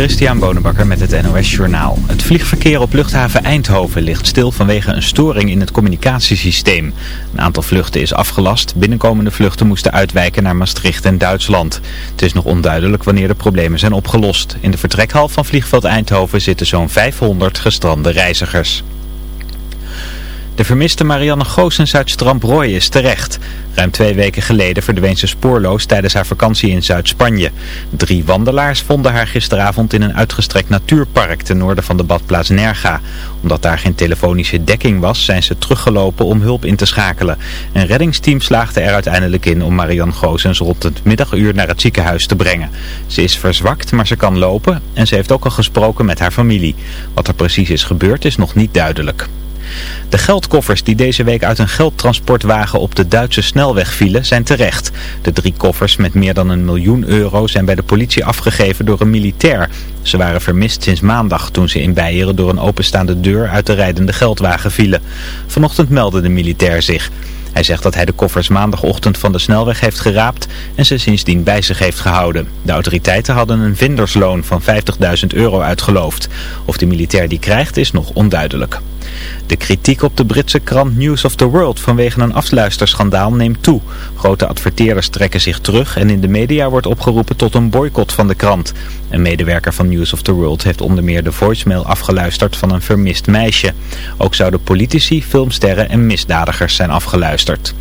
Christian Bonenbakker met het NOS Journaal. Het vliegverkeer op luchthaven Eindhoven ligt stil vanwege een storing in het communicatiesysteem. Een aantal vluchten is afgelast. Binnenkomende vluchten moesten uitwijken naar Maastricht en Duitsland. Het is nog onduidelijk wanneer de problemen zijn opgelost. In de vertrekhal van vliegveld Eindhoven zitten zo'n 500 gestrande reizigers. De vermiste Marianne Goossens uit Stramprooi is terecht. Ruim twee weken geleden verdween ze spoorloos tijdens haar vakantie in Zuid-Spanje. Drie wandelaars vonden haar gisteravond in een uitgestrekt natuurpark ten noorden van de badplaats Nerga. Omdat daar geen telefonische dekking was, zijn ze teruggelopen om hulp in te schakelen. Een reddingsteam slaagde er uiteindelijk in om Marianne Goossens rond het middaguur naar het ziekenhuis te brengen. Ze is verzwakt, maar ze kan lopen en ze heeft ook al gesproken met haar familie. Wat er precies is gebeurd is nog niet duidelijk. De geldkoffers die deze week uit een geldtransportwagen op de Duitse snelweg vielen zijn terecht. De drie koffers met meer dan een miljoen euro zijn bij de politie afgegeven door een militair. Ze waren vermist sinds maandag toen ze in Beieren door een openstaande deur uit de rijdende geldwagen vielen. Vanochtend meldde de militair zich. Hij zegt dat hij de koffers maandagochtend van de snelweg heeft geraapt en ze sindsdien bij zich heeft gehouden. De autoriteiten hadden een vindersloon van 50.000 euro uitgeloofd. Of de militair die krijgt is nog onduidelijk. De kritiek op de Britse krant News of the World vanwege een afluisterschandaal neemt toe. Grote adverteerders trekken zich terug en in de media wordt opgeroepen tot een boycott van de krant. Een medewerker van News of the World heeft onder meer de voicemail afgeluisterd van een vermist meisje. Ook zouden politici, filmsterren en misdadigers zijn afgeluisterd.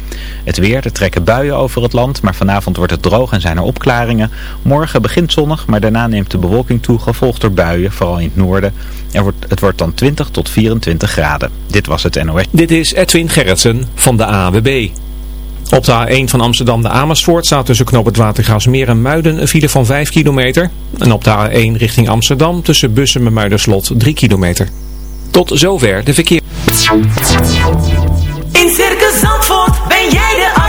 Het weer, er trekken buien over het land, maar vanavond wordt het droog en zijn er opklaringen. Morgen begint zonnig, maar daarna neemt de bewolking toe, gevolgd door buien, vooral in het noorden. Er wordt, het wordt dan 20 tot 24 graden. Dit was het NOS. Dit is Edwin Gerritsen van de AWB. Op de A1 van Amsterdam de Amersfoort staat tussen Knoop het Watergraafsmeer en Muiden een file van 5 kilometer. En op de A1 richting Amsterdam tussen Bussen en Muiderslot 3 kilometer. Tot zover de verkeer. In Circus Zandvoort ben jij de artiest.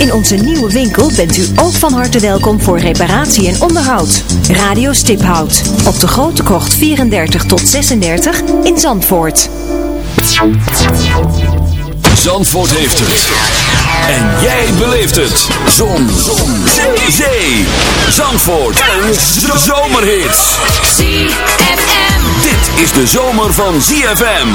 In onze nieuwe winkel bent u ook van harte welkom voor reparatie en onderhoud. Radio Stiphout op de Grote Krocht 34 tot 36 in Zandvoort. Zandvoort heeft het. En jij beleeft het. Zon. Zon. Zee. Zee. Zandvoort. Een zomerhit. ZFM. Dit is de zomer van ZFM.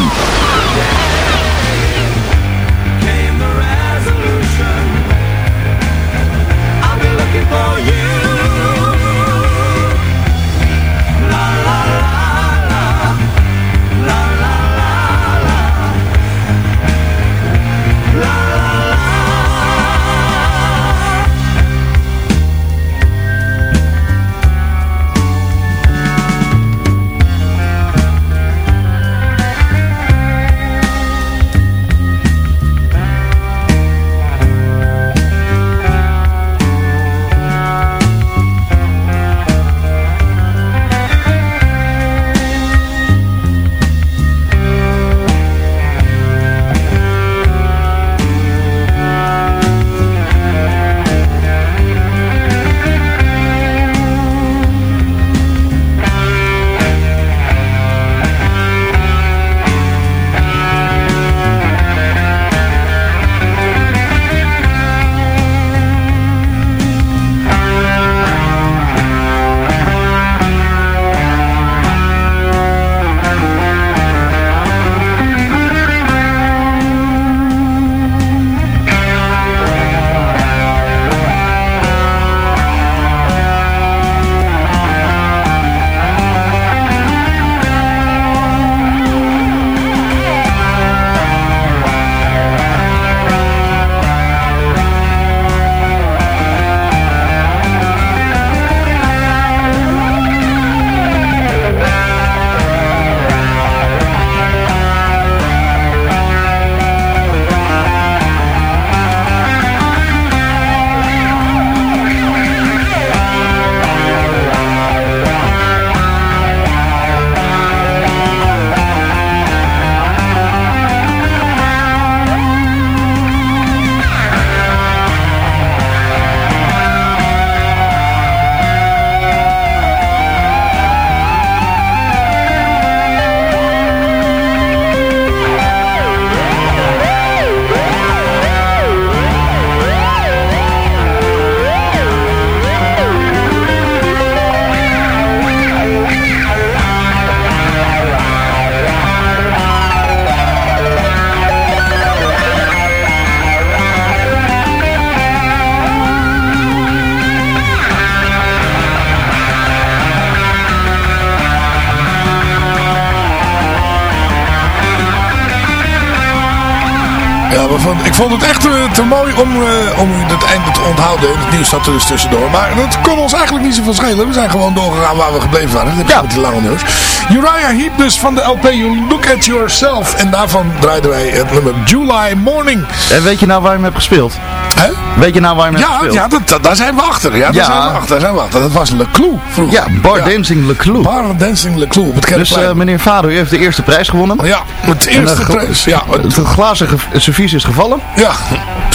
Om, eh, om het einde te onthouden. En het nieuws zat er dus tussendoor. Maar dat kon ons eigenlijk niet zoveel schelen. We zijn gewoon doorgegaan waar we gebleven waren. Dat heb Ja. met die lange neus. Uriah Heep dus van de LP You Look At Yourself. En daarvan draaiden wij het nummer July Morning. En weet je nou waar je hem hebt gespeeld? Hè? Weet je nou waar je hem hebt gespeeld? ja dat, dat- daar zijn we achter. Ja, daar Ja. zijn we achter. Daar zijn we achter. Dat was Le Clou vroeger. Ja, Bar Dancing Le Clou. Bar Dancing Le Clou op het Dus eh, meneer Vader, u heeft de eerste prijs gewonnen. ja, het eerste eh, gla- prijs. Ja, het- Het glazen ge- servies is gevallen. ja,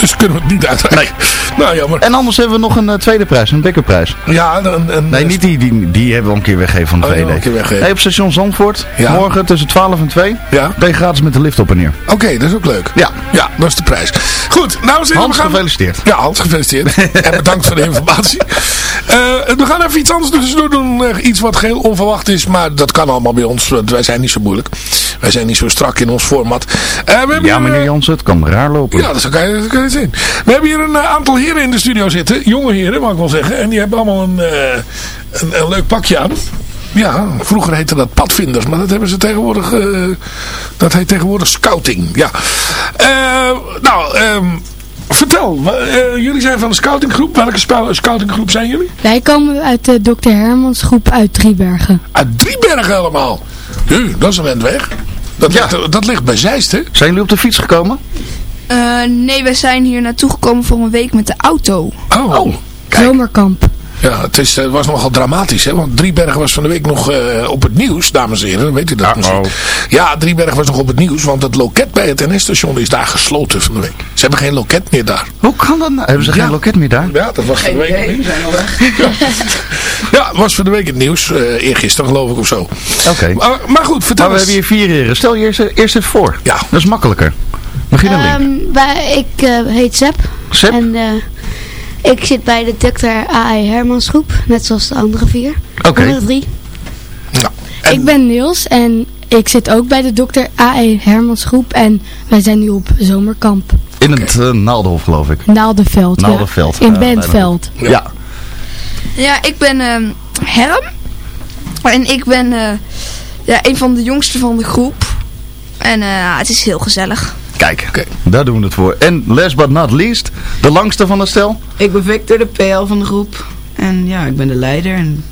dus kunnen we het niet uitreiken. Nou, jammer. En anders hebben we nog een eh, tweede prijs, een bekkerprijs. Ja, een, een, Nee, niet die, die, die hebben we al een keer weggegeven van de Oh, die hebben we VD. een keer weggegeven. Hey, op station Zandvoort, Ja. morgen tussen 12 en 2, Ja. ben je gratis met de lift op en neer. Oké, dat is ook leuk. Ja. Ja, dat is de prijs. Goed, nou zijn Hans, we gaan... gefeliciteerd. Ja, Hans, gefeliciteerd. en bedankt voor de informatie. Eh, we gaan even iets anders tussendoor doen. eh, iets wat geheel onverwacht is. Maar dat kan allemaal bij ons. Want wij zijn niet zo moeilijk. Wij zijn niet zo strak in ons format. Eh, we hebben Ja, meneer Jansen, het kan raar lopen. Ja, dat kan je, We hebben hier een eh, aantal heren in de studio zitten. Jonge heren, mag ik wel zeggen. En die hebben allemaal een, eh, een, een leuk pakje aan. Ja, vroeger heette dat padvinders. Maar dat hebben ze tegenwoordig... eh, dat heet tegenwoordig scouting. Ja. Eh, nou, ehm, vertel. jullie zijn van de scoutinggroep. Welke scoutinggroep zijn jullie? Wij komen uit de Dr. Hermans groep uit Driebergen. Uit Driebergen allemaal. U, dat is een end weg. Dat, ligt, dat ligt bij Zeist, hè? Zijn jullie op de fiets gekomen? Eh, nee, wij zijn hier naartoe gekomen voor een week met de auto. Oh. Zomerkamp. Ja, het, is, het was nogal dramatisch, hè? Want Driebergen was van de week nog eh, op het nieuws, dames en heren. Weet u dat misschien? Ja, Driebergen was nog op het nieuws, want het loket bij het NS-station is daar gesloten van de week. Ze hebben geen loket meer daar. Hoe kan dat nou? Hebben ze geen loket meer daar? Ja, dat was van de week het nieuws. Ja, het was van de week het nieuws. eh eergisteren geloof ik of zo. Oké. Maar, maar goed, vertel Maar we eens. hebben hier vier heren. Stel je eerst, eerst even voor. Ja. Dat is makkelijker. Begin een link. Ehm, ik eh, heet Sepp. Sepp? En eh, ik zit bij de Dr. A.I. Hermans groep. Net zoals de andere vier. Oké. Andere drie. Ik ben Niels en ik zit ook bij de Dr. A.E. Hermans groep. En wij zijn nu op zomerkamp. In het uh, Naaldenhof geloof ik. Naaldenveld. ja. Naaldenveld. In Bentveld. Ja. Ja, ik ben ehm Herm. En ik ben eh, ja, een van de jongsten van de groep. En eh, het is heel gezellig. Kijk, daar doen we het voor. En last but not least, de langste van het stel. Ik ben Victor, de PL van de groep. En ja, ik ben de leider. En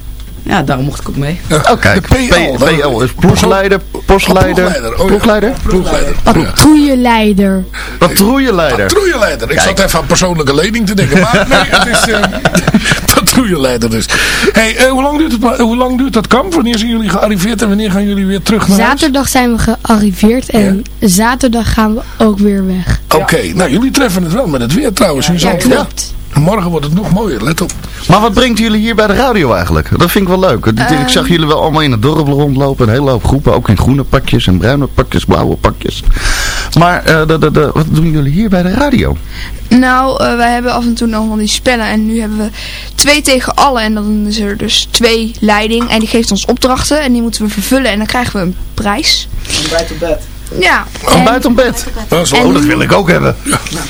ja, daarom mocht ik ook mee. Oh, kijk. De PL, P- PL is ploegleider, postleider, ploegleider, oh ploegleider, Ploegleider. Patrouilleleider. patrouilleleider. Patrouilleleider. Ik Kijk. zat even aan persoonlijke lening te denken. Maar nee, het is eh, patrouilleleider dus. Hey, eh, hoe, lang duurt het, hoe lang duurt dat kamp? Wanneer zijn jullie gearriveerd en wanneer gaan jullie weer terug naar huis? Zaterdag zijn we gearriveerd en zaterdag gaan we ook weer weg. Oké, nou jullie treffen het wel met het weer trouwens Ja, klopt. Morgen wordt het nog mooier, let op. Maar wat brengt jullie hier bij de radio eigenlijk? Dat vind ik wel leuk. Ik- Ik zag jullie wel allemaal in het dorp rondlopen. Een hele hoop groepen. Ook in groene pakjes en bruine pakjes, blauwe pakjes. Maar eh, de, de, de, wat doen jullie hier bij de radio? Nou, eh, wij hebben af en toe nog van die spellen. En nu hebben we twee tegen allen. En dan is er dus twee leiding. En die geeft ons opdrachten. En die moeten we vervullen. En dan krijgen we een prijs. Ontbijt op bed. Ja. Oh, buiten bed. Dat is En- Oh, dat wil ik ook hebben.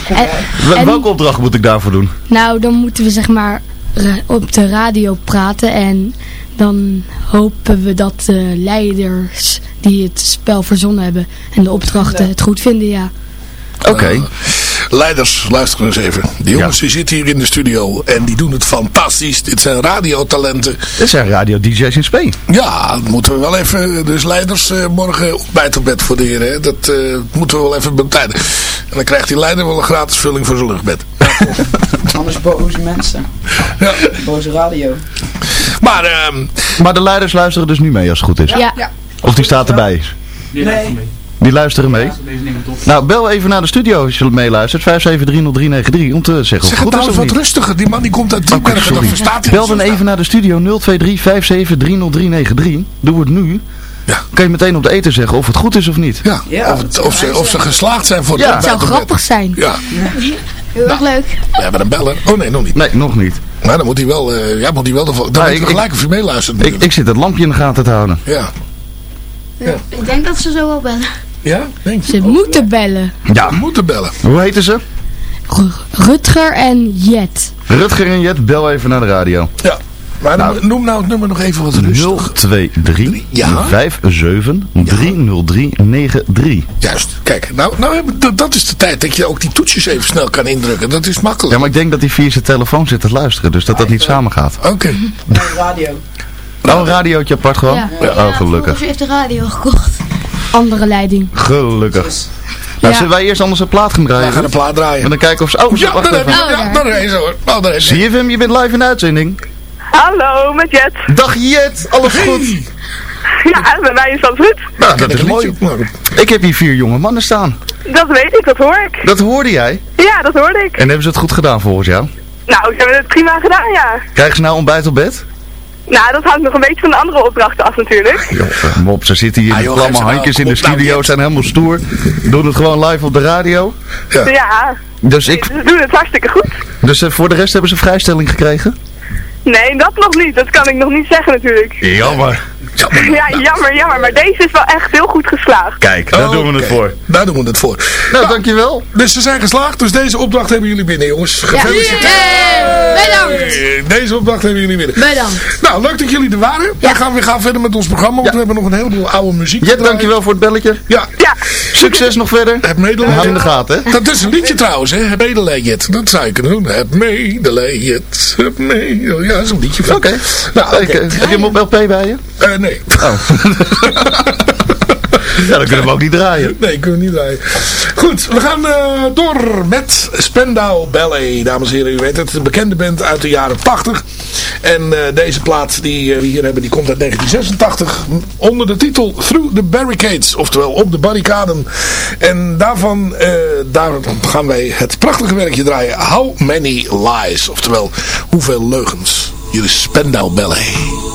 En, Wel- en- Welke opdracht moet ik daarvoor doen? nou, dan moeten we zeg maar ra- op de radio praten en dan hopen we dat de leiders die het spel verzonnen hebben en de opdrachten het goed vinden, ja. Oké. Leiders, luister eens even. Die jongens die zitten hier in de studio en die doen het fantastisch. Dit zijn radiotalenten. Dit zijn radio DJ's in Spee. Ja, dat moeten we wel even. Dus leiders eh, morgen ontbijt op bed voor de heren. hè. Dat eh, moeten we wel even betijden. En dan krijgt die leider wel een gratis vulling voor zijn luchtbed. Anders boze mensen. Ja. Boze radio. Maar, ehm, Maar de leiders luisteren dus nu mee als het goed is. Ja. Ja. Of die staat erbij. Nee. Die luisteren mee. Nou, bel even naar de studio als je meeluistert. 5730393 om te zeggen of zeg het het goed is trouwens of wat rustiger. Die man die komt uit Driebergen. dat sorry. verstaat hij Bel niet dan even naar de studio 023-5730393. Doe het nu. Ja. Kan je meteen op de eten zeggen of het goed is of niet. Ja, Ja, of, het- of, ze, of ze geslaagd zijn voor het Ja. Het zou grappig zijn. Ja, Heel erg leuk. we hebben een beller. Oh nee, nog niet. Nee, nog niet. Maar dan moet hij wel, eh, ja, moet hij wel de, dan Nou, moet ik- gelijk of je meeluistert. Ik, ik zit het lampje in de gaten te houden. Ja. Ik denk dat ze zo wel bellen. Ja, denk? Ze moeten bellen. Ja. We moeten bellen. Hoe heten ze? R- Rutger en Jet. Rutger en Jet, bel even naar de radio. Ja. Maar dan- noem nou het nummer nog even wat rustig. 023 Ja? 57 30393. Juist, kijk, nou, nou hebben- dat- is de tijd dat je ook die toetsjes even snel kan indrukken. Dat is makkelijk. Ja, maar ik denk dat hij via zijn telefoon zit te luisteren, dus dat dat niet samen gaat. Oké. radio. Nou, een radiootje apart gewoon? Ja. Oh, gelukkig. Of heeft de radio gekocht. Andere leiding. Gelukkig. Nou, Ja. zullen wij eerst anders een plaat gaan draaien? We gaan een plaat draaien. En dan kijken of ze... Oh, Ja, wacht daar heb even. ja, daar is ze hoor. Oh, daar is. Zie je hem? Je bent live in de uitzending. Hallo, met Jet. Dag Jet, alles goed? Ja, bij mij is dat goed. Nou, dat is mooi. Ik heb hier vier jonge mannen staan. Dat weet ik, dat hoor ik. Dat hoorde jij. Ja, dat hoorde ik. En hebben ze het goed gedaan volgens jou? Nou, ze hebben het prima gedaan, ja. Krijgen ze nou ontbijt op bed? Nou, dat hangt nog een beetje van de andere opdrachten af natuurlijk. Joh, kom op, ze zitten hier Ah, met joh, klamme nou handjes in de nou, studio, zijn helemaal stoer. Doen het gewoon live op de radio. Ja, Dus, ik, ze doen het hartstikke goed. dus eh, voor de rest hebben ze vrijstelling gekregen? Nee, dat nog niet. Dat kan ik nog niet zeggen natuurlijk. Jammer. Ja, jammer, jammer. Maar deze is wel echt heel goed geslaagd. Kijk, daar doen we het voor. Daar doen we het voor. Nou, dankjewel. Dus ze zijn geslaagd, dus deze opdracht hebben jullie binnen, jongens. Gefeliciteerd. Bedankt. Eh, Deze opdracht hebben jullie binnen. Bedankt. Nou, leuk dat jullie er waren. We, gaan, we gaan verder met ons programma, want we hebben nog een heleboel oude muziek. draaien. dankjewel voor het belletje. Ja, Ja, Succes nog verder. heb houden in medelijden. de gaten, hè? Dat is een liedje trouwens, hè? Heb medelijden. Dat zou je kunnen doen. Heb medelijden. Heb medelijden. Ja, dat is een liedje van. Oké. Nou, oké. Ik, eh, Heb je hem op LP bij je? Eh, nee. Oh. ja, dan kunnen we ook niet draaien. Nee, kunnen we niet draaien. Goed, we gaan eh, door met Spendau Ballet. Dames en heren, u weet het. Een bekende band uit de jaren 80. En eh, deze plaat die eh, we hier hebben, die komt uit 1986. Onder de titel Through the Barricades. Oftewel, op de barricaden. En daarvan daar gaan wij het prachtige werkje draaien. How Many Lies. Oftewel, hoeveel leugens. Is Spendau Ballet.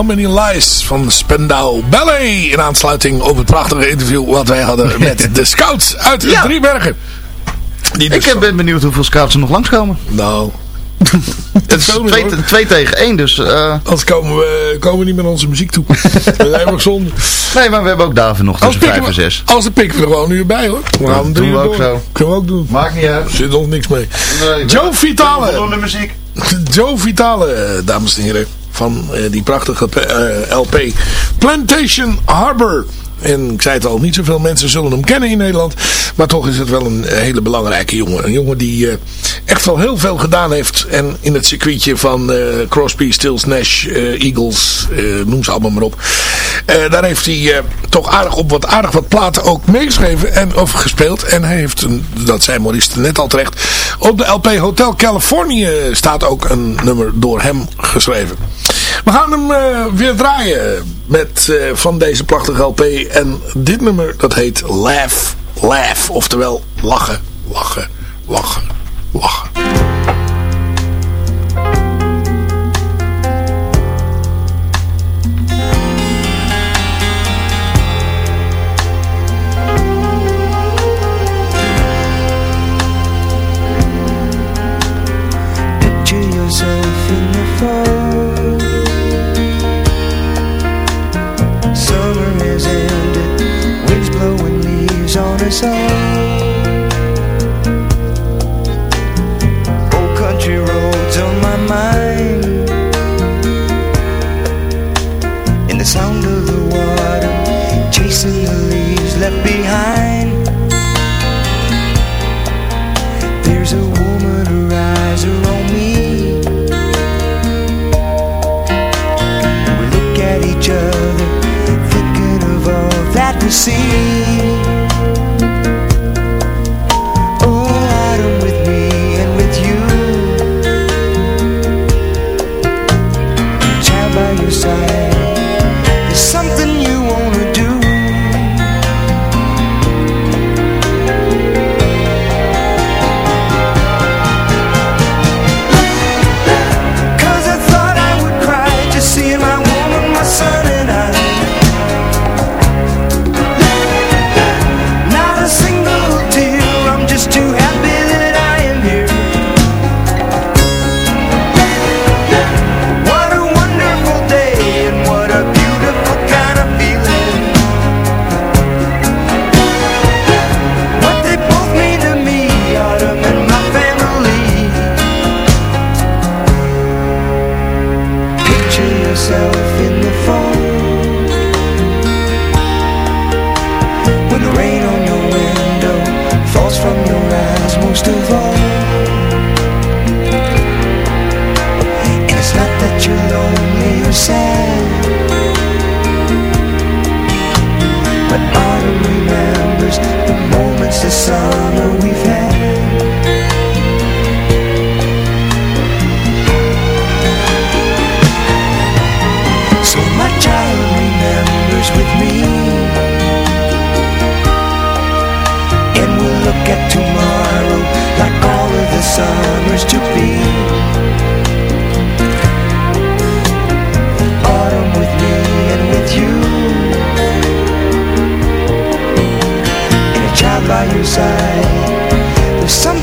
How Many Lies van Spendau Ballet. In aansluiting op het prachtige interview wat wij hadden met de scouts uit Ja. Driebergen. Die Ik ben benieuwd hoeveel scouts er nog langskomen. Nou. Het is twee, twee tegen één, dus... eh Anders komen we, komen we niet met onze muziek toe. dat is helemaal zonde. Nee, maar we hebben ook Daven nog tussen vijf en zes. Als de we er gewoon nu bij hoor. We gaan doen we ook door. zo. Kunnen we ook doen. Maakt niet uit. Zit ons niks mee. Nee, Joe Vitale. Voldoende muziek. Joe Vitale, eh, dames en heren. Van eh, die prachtige eh, LP. Plantation Harbor. En ik zei het al, niet zoveel mensen zullen hem kennen in Nederland. Maar toch is het wel een eh, hele belangrijke jongen. Een jongen die eh, echt wel heel veel gedaan heeft. En in het circuitje van eh, Crosby, Stills, Nash, Eagles, noem ze allemaal maar op. Daar heeft hij toch aardig op wat, aardig wat platen ook meegeschreven en of gespeeld. En hij heeft, dat zei Maurice net al terecht, op de LP Hotel California staat ook een nummer door hem geschreven. We gaan hem weer draaien met, eh, van deze prachtige LP. En dit nummer dat heet Laugh, Laugh. Oftewel lachen, lachen, lachen, lachen. Summers to be. Autumn with me and with you. And a child by your side There's something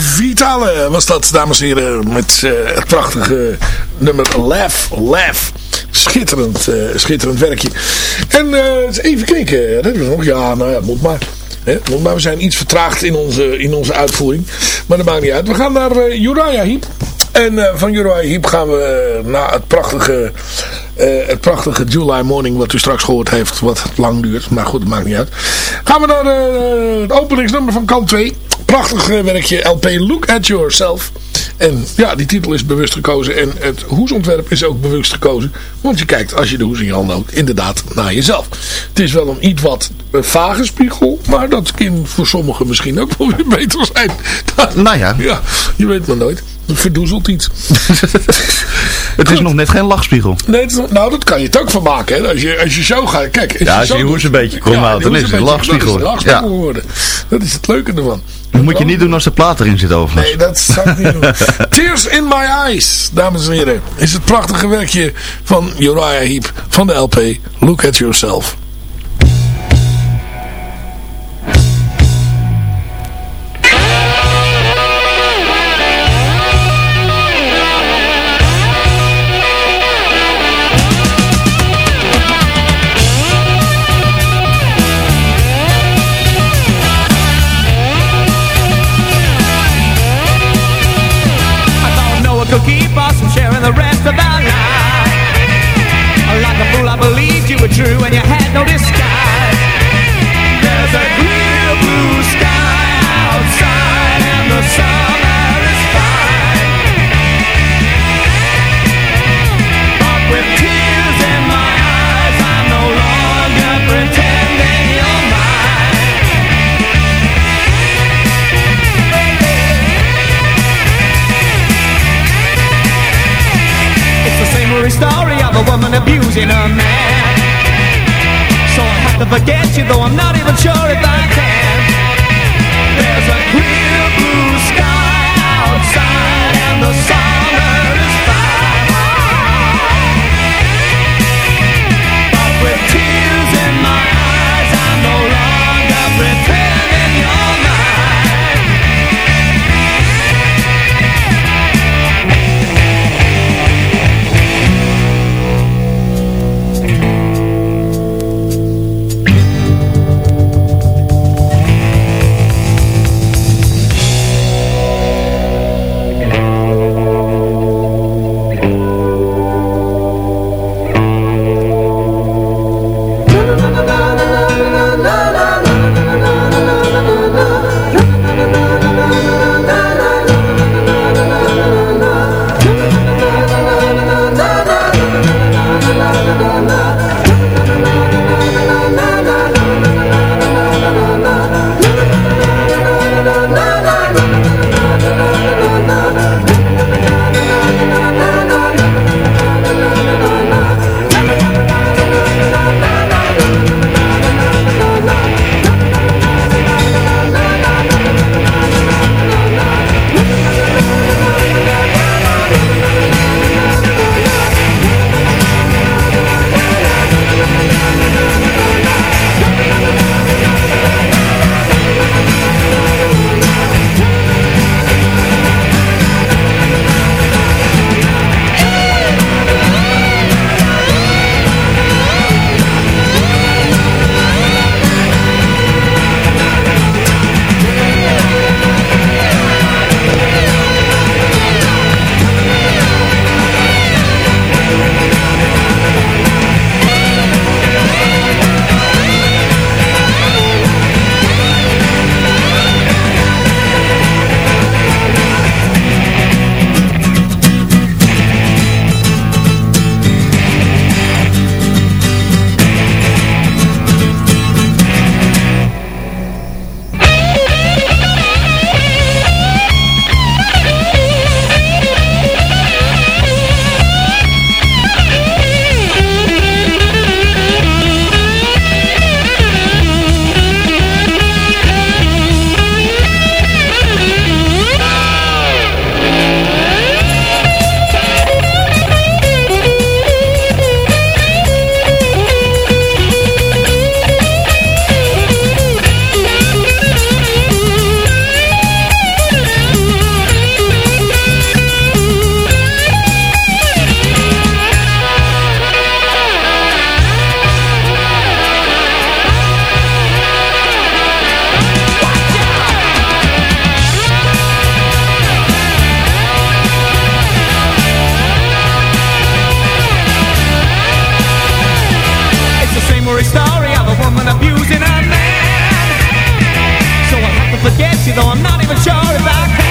Vitale was dat, dames en heren, met eh, het prachtige nummer Laugh, Laugh. Schitterend, eh, schitterend werkje. En eh, even kijken, we nog? Ja, nou ja, moet maar. Hè, moet maar. We zijn iets vertraagd in onze, in onze uitvoering. Maar dat maakt niet uit. We gaan naar uh, Uriah Heep. En van Uriah Heep gaan we naar het prachtige, het prachtige July Morning, wat u straks gehoord heeft, wat lang duurt. Maar goed, dat maakt niet uit. Gaan we naar het openingsnummer van kant 2. Prachtig eh, werkje LP Look at Yourself. En ja, die titel is bewust gekozen. En het hoesontwerp is ook bewust gekozen. Want je kijkt, als je de hoes in je hand houdt, inderdaad naar jezelf. Het is wel een iets wat eh, vage spiegel. Maar dat kan voor sommigen misschien ook wel weer beter zijn. Nou ja. Ja, je weet maar nooit. Het verdoezelt iets. Het is nog net geen lachspiegel. Nee, is nou, dat kan je het ook van maken. Hè? Als, je, als je zo gaat. Kijk, Ja, als je je hoes een beetje Ja, die dan is het een lachspiegel. is het een lachspiegel Ja. Dat is het leuke ervan. Dat moet je niet doen als de plaat erin zit overigens. Nee, dat zou ik niet doen. Tears in my eyes, dames en heren. Is het prachtige werkje van Uriah Heep van de LP Look at Yourself. Rest of our lives. Like a fool, I believed you were true and you had no disguise. Forget you, though I'm not even sure if I forget you, though I'm not even sure if I can.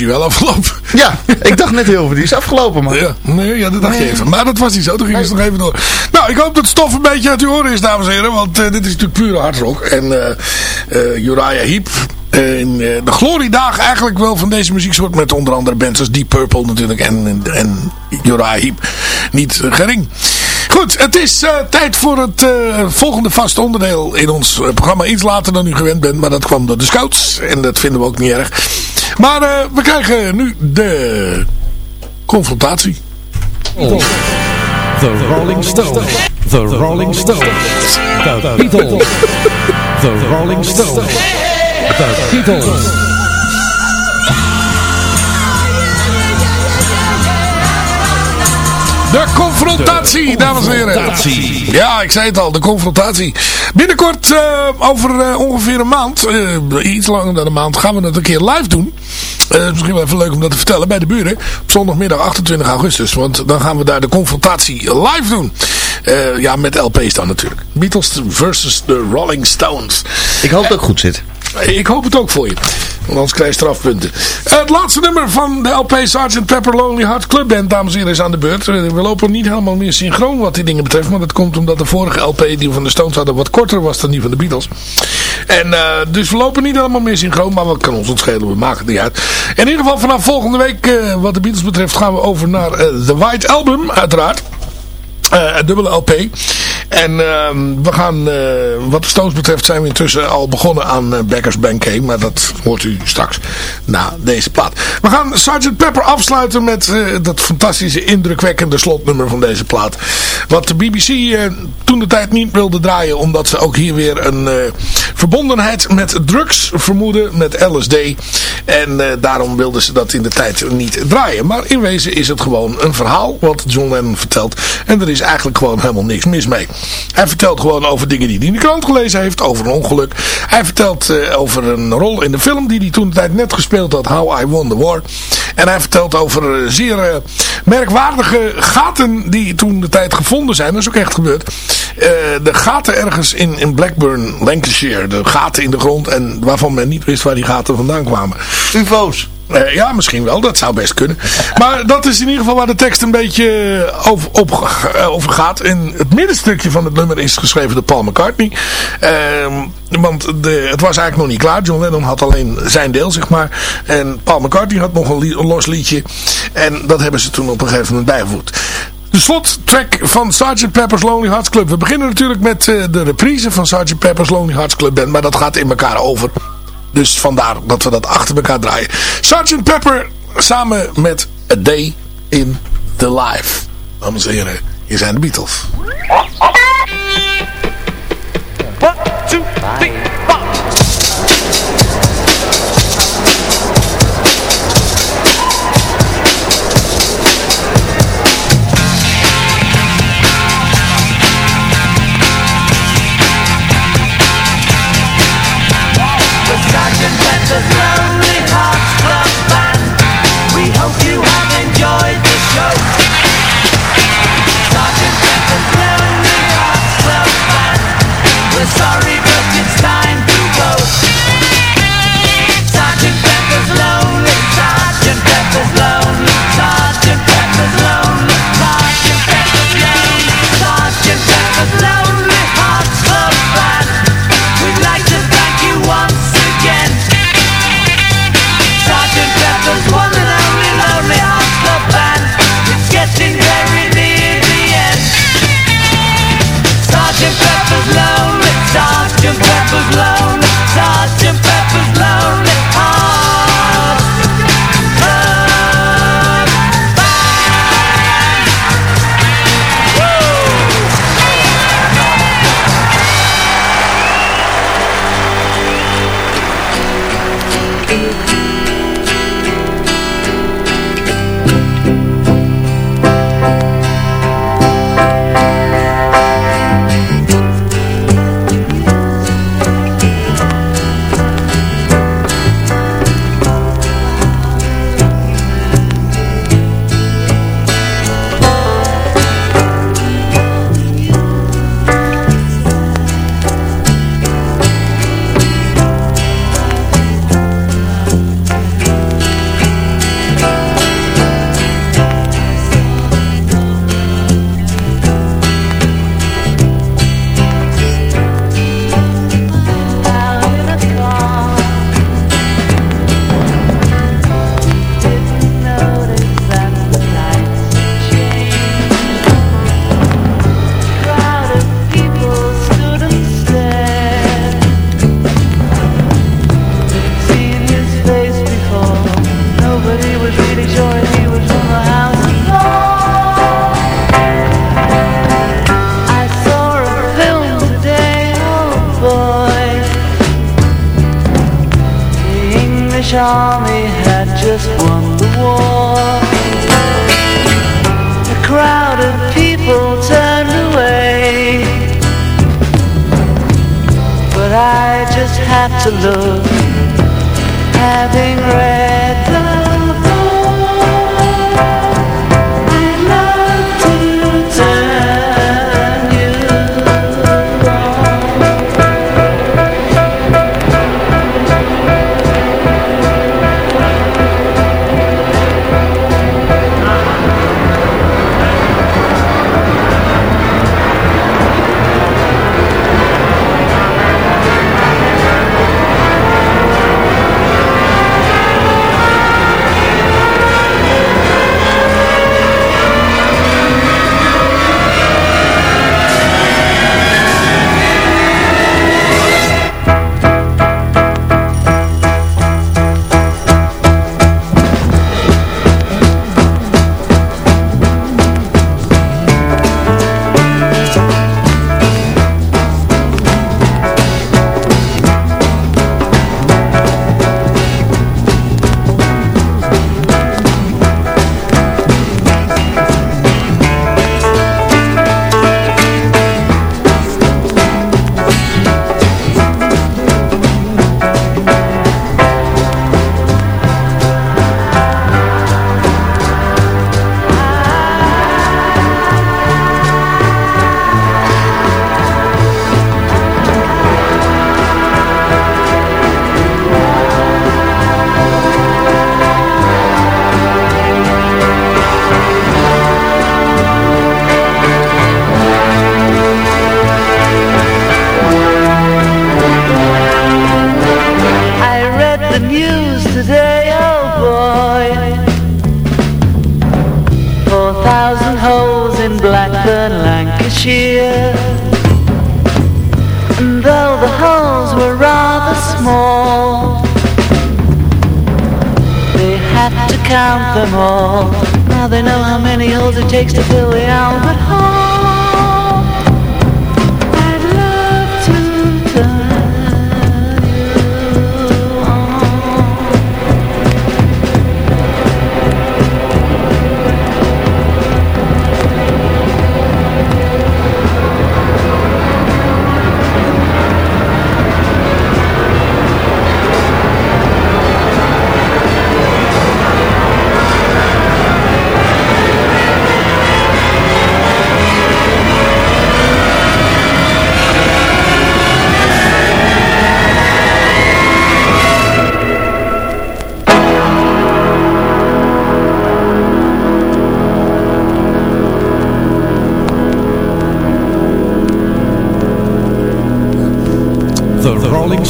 Wel afgelopen. Ja, ik dacht net heel veel. Die is afgelopen, man. Ja, nee, ja, dat dacht je even. Maar dat was niet zo. Toen ging ze nog even door. Nou, ik hoop dat het stof een beetje uit uw oren is, dames en heren. Want eh, dit is natuurlijk pure hardrock. En eh eh, Uriah Heep. In de gloriedagen eigenlijk wel van deze muzieksoort. Met onder andere bands als Deep Purple natuurlijk. En, en, en Uriah Heep. Niet gering. Goed, het is tijd voor het volgende vaste onderdeel in ons programma. Iets later dan u gewend bent, maar dat kwam door de scouts. En dat vinden we ook niet erg. Maar eh, we krijgen nu de confrontatie. The Rolling Stones. The Rolling Stones. The Beatles. The Rolling Stones. The Beatles. De confrontatie, dames en heren. confrontatie. Ja, ik zei het al, de confrontatie. Binnenkort, eh, over eh, ongeveer een maand, eh, iets langer dan een maand, gaan we dat een keer live doen. Eh, misschien wel even leuk om dat te vertellen bij de buren. Op zondagmiddag 28 augustus. Want dan gaan we daar de confrontatie live doen. Eh, ja, met LP's dan natuurlijk. Beatles versus the Rolling Stones. Ik hoop dat het goed zit. Ik hoop het ook voor je. Want anders krijg je strafpunten. Het laatste nummer van de LP Sgt. Pepper Lonely Hearts Club Band, dames en heren, is aan de beurt. Eh, We lopen niet helemaal meer synchroon wat die dingen betreft. Maar dat komt omdat de vorige LP die we van de Stones hadden wat korter was dan die van de Beatles. En eh, dus we lopen niet helemaal meer synchroon. Maar wat kan ons ontschelen, we maken het niet uit. In ieder geval vanaf volgende week, eh, wat de Beatles betreft, gaan we over naar The White Album, uiteraard. Een dubbele LP. En ehm, we gaan, eh, wat de Stones betreft, zijn we intussen al begonnen aan uh, Beckers Banquet. Maar dat hoort u straks na deze plaat. We gaan Sgt. Pepper afsluiten met eh, dat fantastische, indrukwekkende slotnummer van deze plaat. Wat de BBC eh, toen de tijd niet wilde draaien. Omdat ze ook hier weer een eh, verbondenheid met drugs vermoeden. Met LSD. En eh, daarom wilden ze dat in de tijd niet draaien. Maar in wezen is het gewoon een verhaal wat John Lennon vertelt. En er is eigenlijk gewoon helemaal niks mis mee. Hij vertelt gewoon over dingen die hij in de krant gelezen heeft. Over een ongeluk. Hij vertelt eh, over een rol in de film die hij toen de tijd net gespeeld had. How I Won the War. En hij vertelt over eh, zeer eh, merkwaardige gaten die toen de tijd gevonden zijn. Dat is ook echt gebeurd. De gaten ergens in, in Blackburn, Lancashire. De gaten in de grond. En waarvan men niet wist waar die gaten vandaan kwamen. UFO's. Eh, ja, misschien wel. Dat zou best kunnen. Maar dat is in ieder geval waar de tekst een beetje over, op, eh, over gaat. En het middenstukje van het nummer is geschreven door Paul McCartney. Ehm, want de, het was eigenlijk nog niet klaar. John Lennon had alleen zijn deel, zeg maar. En Paul McCartney had nog een, li- een los liedje. En dat hebben ze toen op een gegeven moment bijgevoegd. De slottrack van Sgt. Pepper's Lonely Hearts Club. We beginnen natuurlijk met eh, de reprise van Sgt. Pepper's Lonely Hearts Club Band. Maar dat gaat in elkaar over. Dus vandaar dat we dat achter elkaar draaien. Sgt. Pepper samen met A Day in the Life. Dames en heren, hier zijn de Beatles.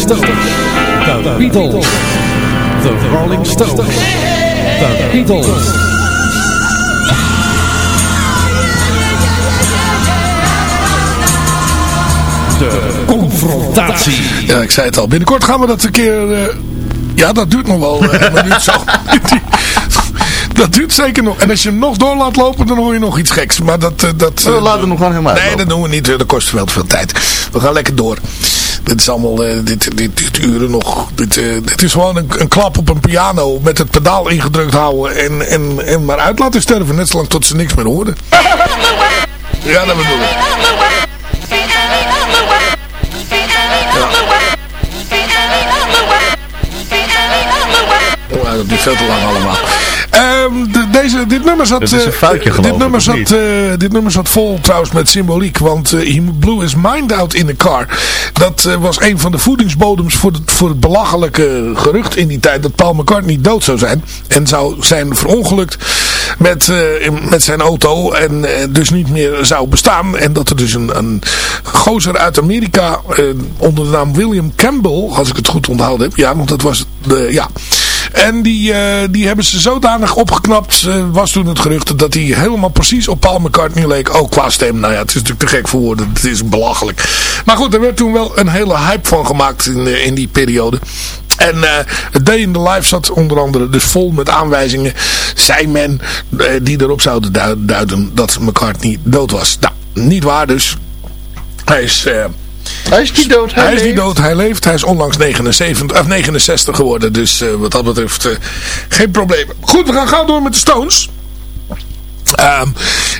Stones. The Beatles. The Rolling Stones. The Beatles. De confrontatie. Ja, ik zei het al. Binnenkort gaan we dat een keer... eh, ja, dat duurt nog wel eh, een minuut zo. dat duurt zeker nog. En als je hem nog door laat lopen, dan hoor je nog iets geks. Maar dat... eh, dat We laten hem nog gewoon helemaal Nee, uitlopen. dat doen we niet. Dat kost veel te veel tijd. We gaan lekker door. Dit is allemaal, eh, dit, dit, dit uren nog. Dit, eh, dit is gewoon een, een klap op een piano met het pedaal ingedrukt houden en, en, en maar uit laten sterven. Net zolang tot ze niks meer horen. Ja, dat bedoel ik. Oh, dat duurt veel te lang allemaal. Ehm, de- deze, dit nummer zat, Dat is een eh, foutje, geloof dit nummer zat, eh, dit nummer zat vol trouwens met symboliek. Want eh, he blew his mind out in the car. Dat was een van de voedingsbodems voor het, voor het belachelijke gerucht in die tijd. Dat Paul McCartney dood zou zijn. En zou zijn verongelukt met, met zijn auto. En dus niet meer zou bestaan. En dat er dus een, een gozer uit Amerika onder de naam William Campbell. Als ik het goed onthouden heb. Ja, want dat was de, ja. En die, eh, die hebben ze zodanig opgeknapt, eh, was toen het gerucht, dat hij helemaal precies op Paul McCartney leek. Ook qua stem. Nou ja, het is natuurlijk te gek voor woorden. Het is belachelijk. Maar goed, er werd toen wel een hele hype van gemaakt in, eh, in die periode. En het Day in the Life zat onder andere dus vol met aanwijzingen, zei men, die erop zouden du- duiden dat McCartney dood was. Nou, niet waar dus. Hij is... Hij is niet dood, hij, Hij is niet leeft. dood, hij leeft. Hij is onlangs 79, of 69 geworden. Dus eh, wat dat betreft eh, geen probleem. Goed, we gaan gauw door met de Stones. Ehm,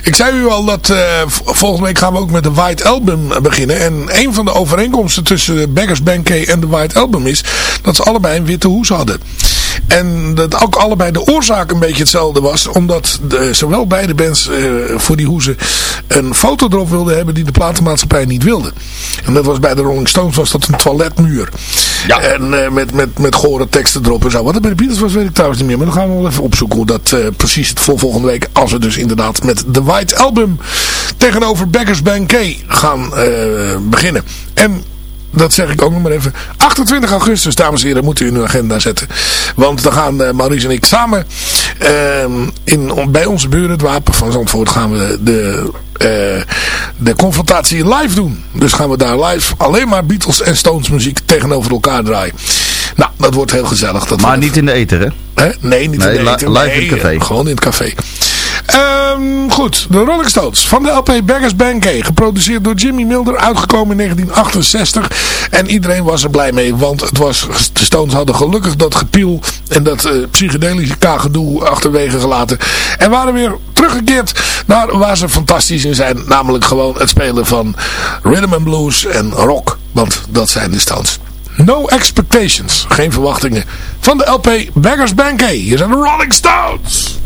ik zei u al dat eh, volgende week gaan we ook met de White Album beginnen. En een van de overeenkomsten tussen Beggars Banquet en de White Album is dat ze allebei een witte hoes hadden. En dat ook allebei de oorzaak een beetje hetzelfde was. Omdat de, zowel beide bands eh, voor die hoezen een foto erop wilden hebben die de platenmaatschappij niet wilde. En dat was bij de Rolling Stones was dat een toiletmuur. Ja. En eh, met, met, met gore teksten erop en zo. Wat er bij de Beatles was weet ik trouwens niet meer. Maar dan gaan we wel even opzoeken hoe dat eh, precies het voor volgende week. Als we dus inderdaad met The White Album tegenover Beggars Banquet gaan eh, beginnen. En dat zeg ik ook nog maar even. 28 augustus, dames en heren, moet u in uw agenda zetten. Want dan gaan eh, Maurice en ik samen ehm, in, bij onze buren, het Wapen van Zandvoort, gaan we de, eh, de confrontatie live doen. Dus gaan we daar live alleen maar Beatles en Stones muziek tegenover elkaar draaien. Nou, dat wordt heel gezellig. Dat Maar niet in de eten, hè? Nee, niet Nee, in de eten. live Nee, in het café. Gewoon in het café. Ehm, goed, de Rolling Stones van de LP Beggars Banquet. Geproduceerd door Jimmy Milder, uitgekomen in 1968. En iedereen was er blij mee, want het was, de Stones hadden gelukkig dat gepiel en dat eh, psychedelische kagedoe achterwege gelaten. En waren weer teruggekeerd naar waar ze fantastisch in zijn. Namelijk gewoon het spelen van rhythm and blues en rock. Want dat zijn de Stones. No expectations, geen verwachtingen. Van de LP Beggars Banquet. Hier zijn de Rolling Stones.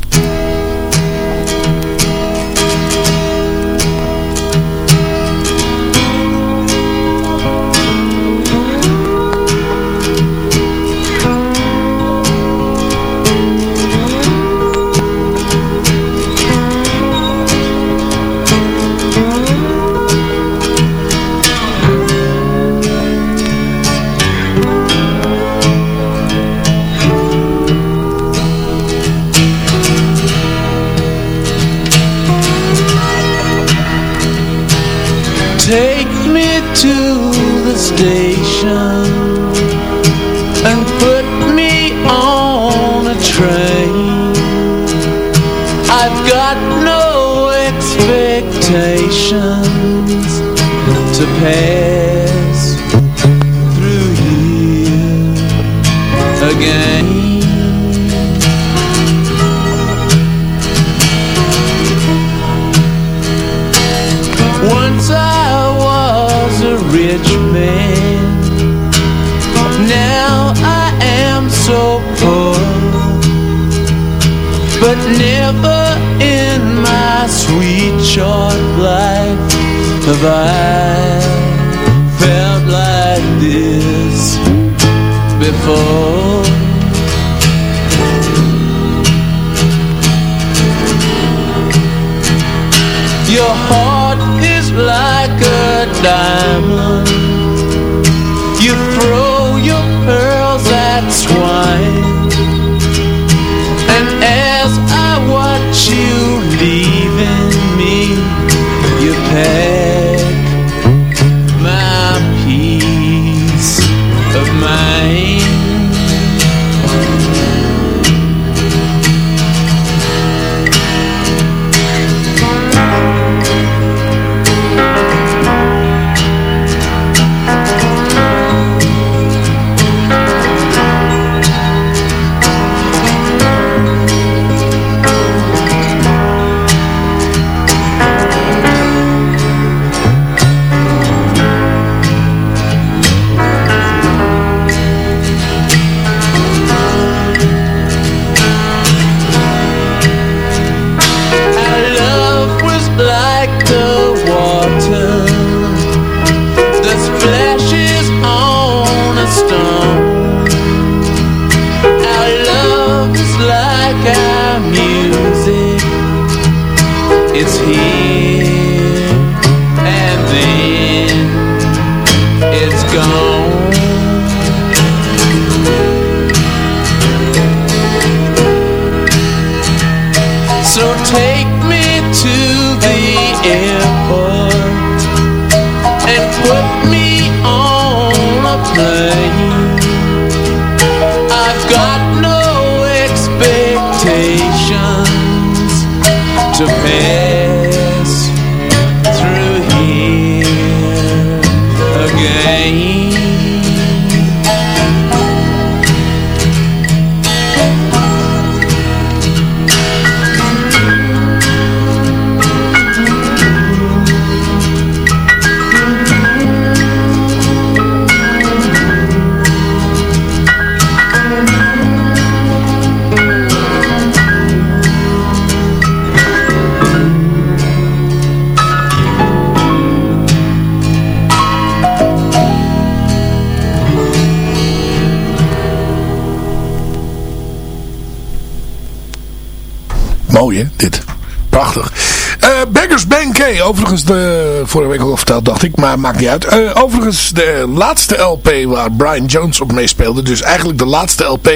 Mooi dit. Prachtig. Eh Beggars Banquet. Overigens, de, vorige week al verteld dacht ik, maar maakt niet uit. Eh, overigens de laatste LP waar Brian Jones op meespeelde. Dus eigenlijk de laatste LP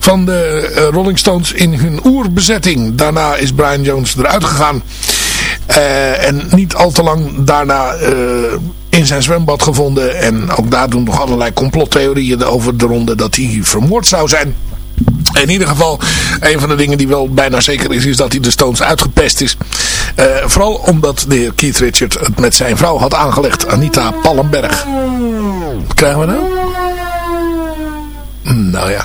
van de eh, Rolling Stones in hun oerbezetting. Daarna is Brian Jones eruit gegaan. En niet al te lang daarna in zijn zwembad gevonden. En ook daar doen nog allerlei complottheorieën over de ronde dat hij vermoord zou zijn. In ieder geval, een van de dingen die wel bijna zeker is, is dat hij de Stones uitgepest is. Eh, vooral omdat de heer Keith Richard het met zijn vrouw had aangelegd, Anita Pallenberg. Wat krijgen we nou? Nou ja.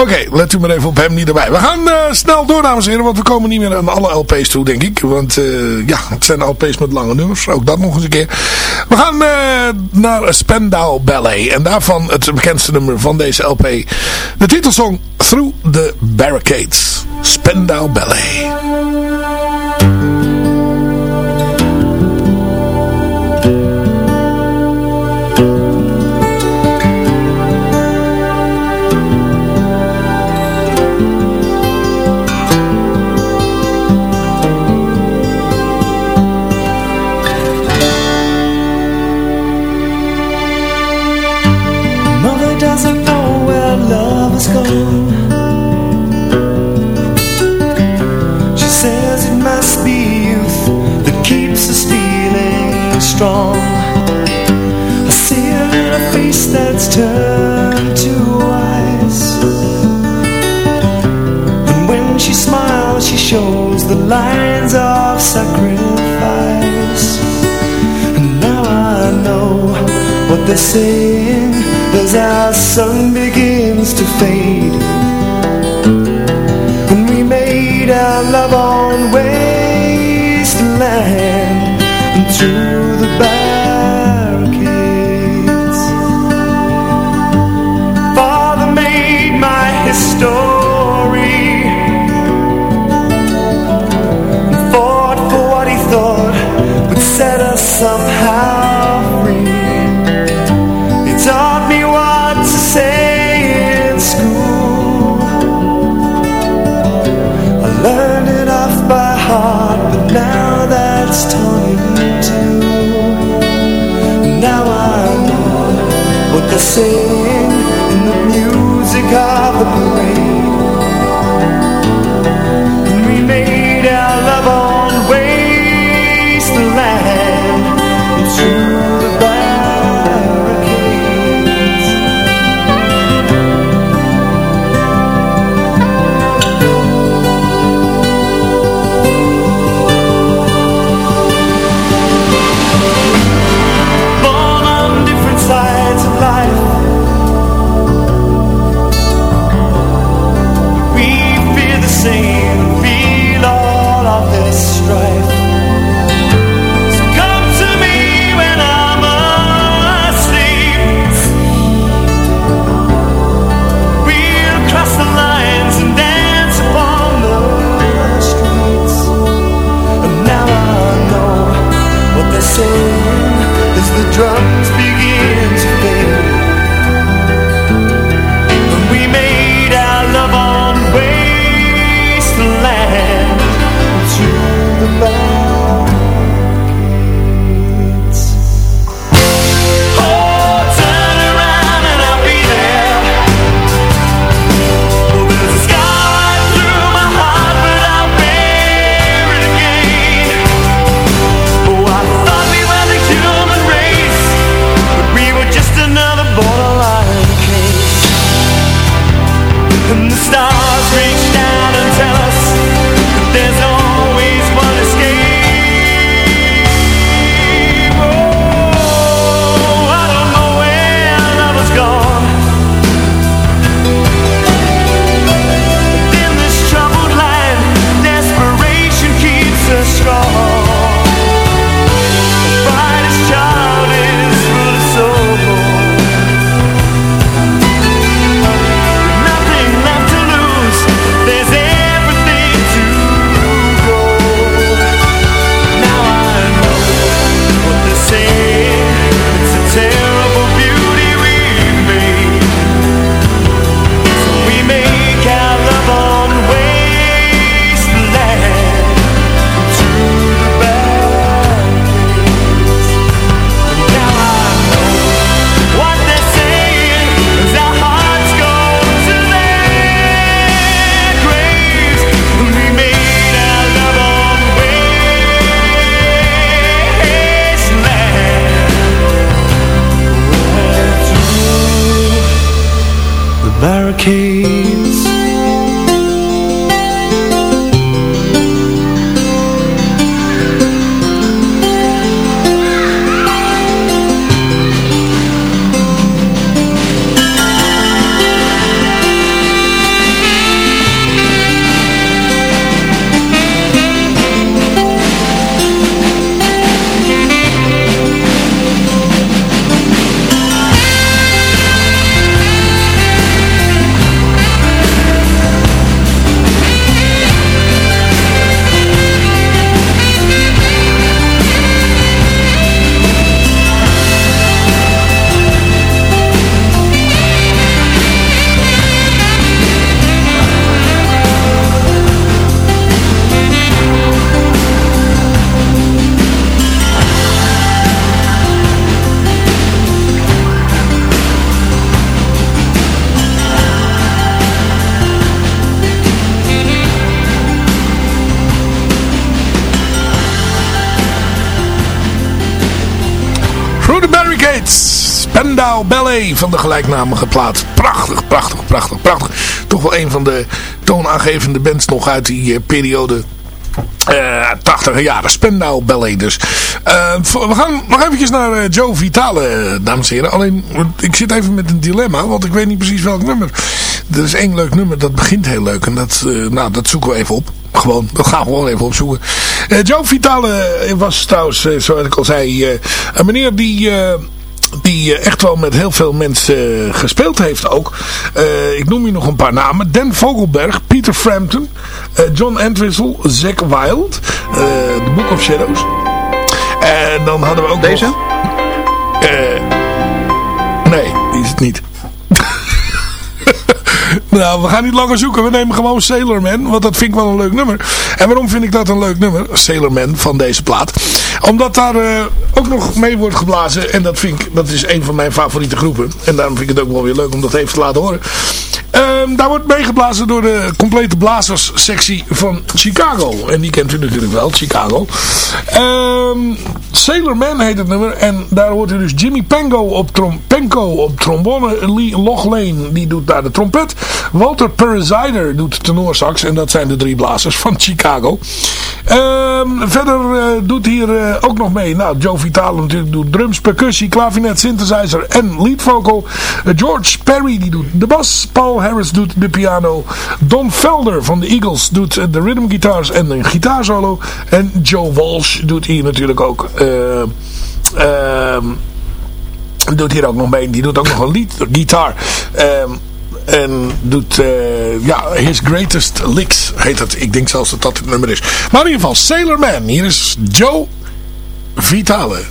Oké, let u maar even op hem niet erbij. We gaan eh, snel door, dames en heren, want we komen niet meer aan alle LP's toe, denk ik. Want eh, ja, het zijn LP's met lange nummers, ook dat nog eens een keer. We gaan eh, naar Spandau Ballet. En daarvan het bekendste nummer van deze LP. De titelsong Through the Barricades. Spandau Ballet. Doesn't know where love has gone. She says it must be youth that keeps us feeling strong. I see her in a face that's turned to ice. And when she smiles, she shows the lines of sacrifice. And now I know what they're saying as our sun begins to fade. When we made our love on wasteland van de gelijknamige plaat. Prachtig, prachtig, prachtig, prachtig. Toch wel een van de toonaangevende bands nog uit die eh, periode... Eh, uh, 80 jaren Spendau Ballet dus. Eh, we gaan nog eventjes naar Joe Vitale, dames en heren. Alleen, ik zit even met een dilemma, want ik weet niet precies welk nummer. Er is één leuk nummer, dat begint heel leuk. En dat, nou, dat zoeken we even op. Gewoon, dat gaan we gewoon even opzoeken. Joe Vitale was trouwens, zoals ik al zei, een meneer die die eh, echt wel met heel veel mensen eh, gespeeld heeft ook. Eh, ik noem hier nog een paar namen. Dan Vogelberg, Peter Frampton, John Entwistle, Zack Wild, The Book of Shadows. En dan hadden we ook Deze? nog... nee, die is het niet. Nou, we gaan niet langer zoeken. We nemen gewoon Sailor Man. Want dat vind ik wel een leuk nummer. En waarom vind ik dat een leuk nummer? Sailor Man van deze plaat. Omdat daar eh, ook nog mee wordt geblazen. En dat vind ik, dat is een van mijn favoriete groepen. En daarom vind ik het ook wel weer leuk om dat even te laten horen. Ehm, daar wordt meegeblazen door de complete blazerssectie van Chicago. En die kent u natuurlijk wel, Chicago. Ehm, Sailor Man heet het nummer. En daar hoort u dus Jimmy Pengo op, trom Penko op trombone. Lee Lochlane, die doet daar de trompet. Walter Parasider doet tenorsax. En dat zijn de drie blazers van Chicago. Ehm, verder eh, doet hier eh, ook nog mee. Nou, Joe Vitale natuurlijk doet drums, percussie, klavinet, synthesizer en lead vocal. Eh, George Perry die doet de bas. Paul Harris doet de piano. Don Felder van de Eagles doet eh, de rhythm guitars en een gitaarsolo. En Joe Walsh doet hier natuurlijk ook... eh, ehm, doet hier ook nog mee. Die doet ook nog een lead gitaar. Ehm, en doet, ja, His Greatest Licks heet het. Ik denk zelfs dat dat het nummer is. Maar in ieder geval, Sailor Man. Hier is Joe Vitale.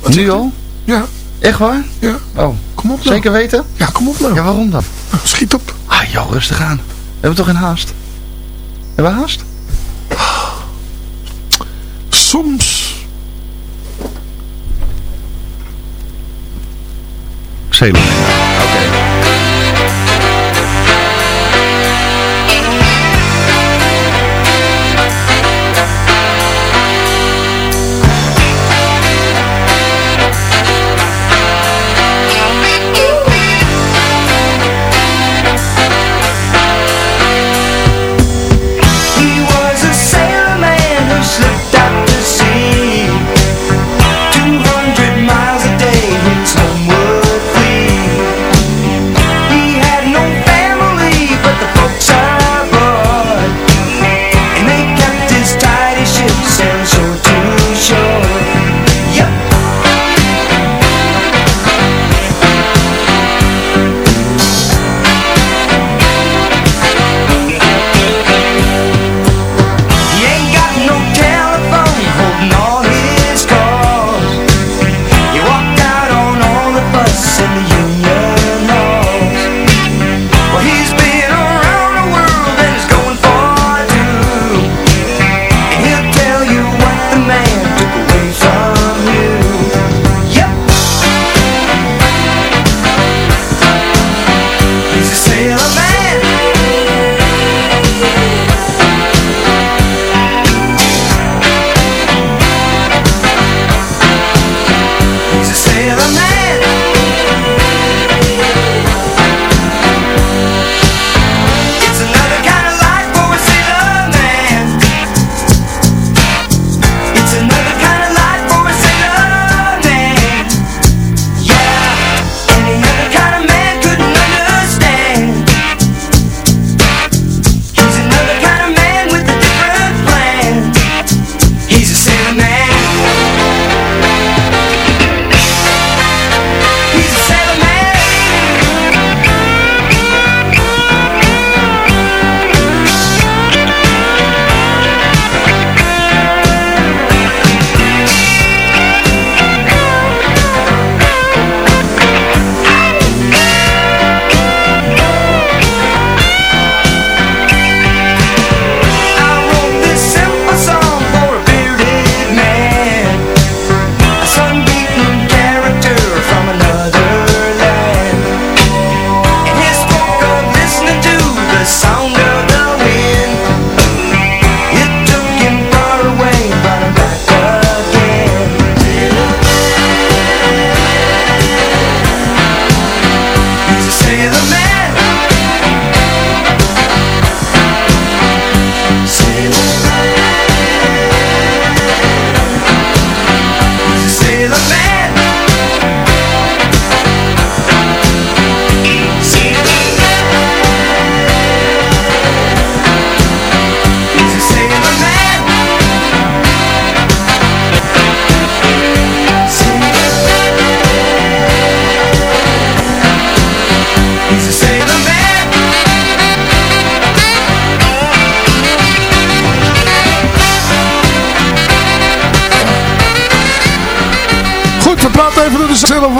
Wat Nu al? Ja. Echt waar? Ja. Oh. Kom op nou. Zeker weten? Ja, kom op nou. Ja, waarom dan? Schiet op. Ah, joh, rustig aan. We hebben toch geen haast? Hebben we haast? Soms. Man. He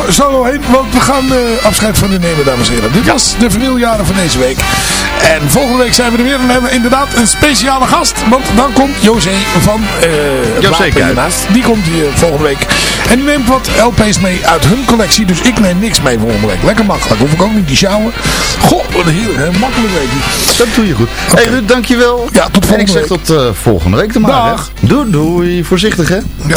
solo heen, want we gaan eh, afscheid van u nemen, dames en heren. Dit was de vernieljaren van deze week. En volgende week zijn we er weer en hebben we inderdaad een speciale gast. Want dan komt José van uh, José Die komt hier volgende week. En die neemt wat LP's mee uit hun collectie, dus ik neem niks mee volgende week. Lekker makkelijk, hoef ik ook niet te sjouwen. Goh, wat heerlijk, hè? makkelijk weet je. Dat doe je goed. Hé hey, Ruud, dankjewel. Ja, tot volgende En ik zeg week. tot uh, volgende week te maken. Dag. Doei, doei. Voorzichtig, hè. Ja.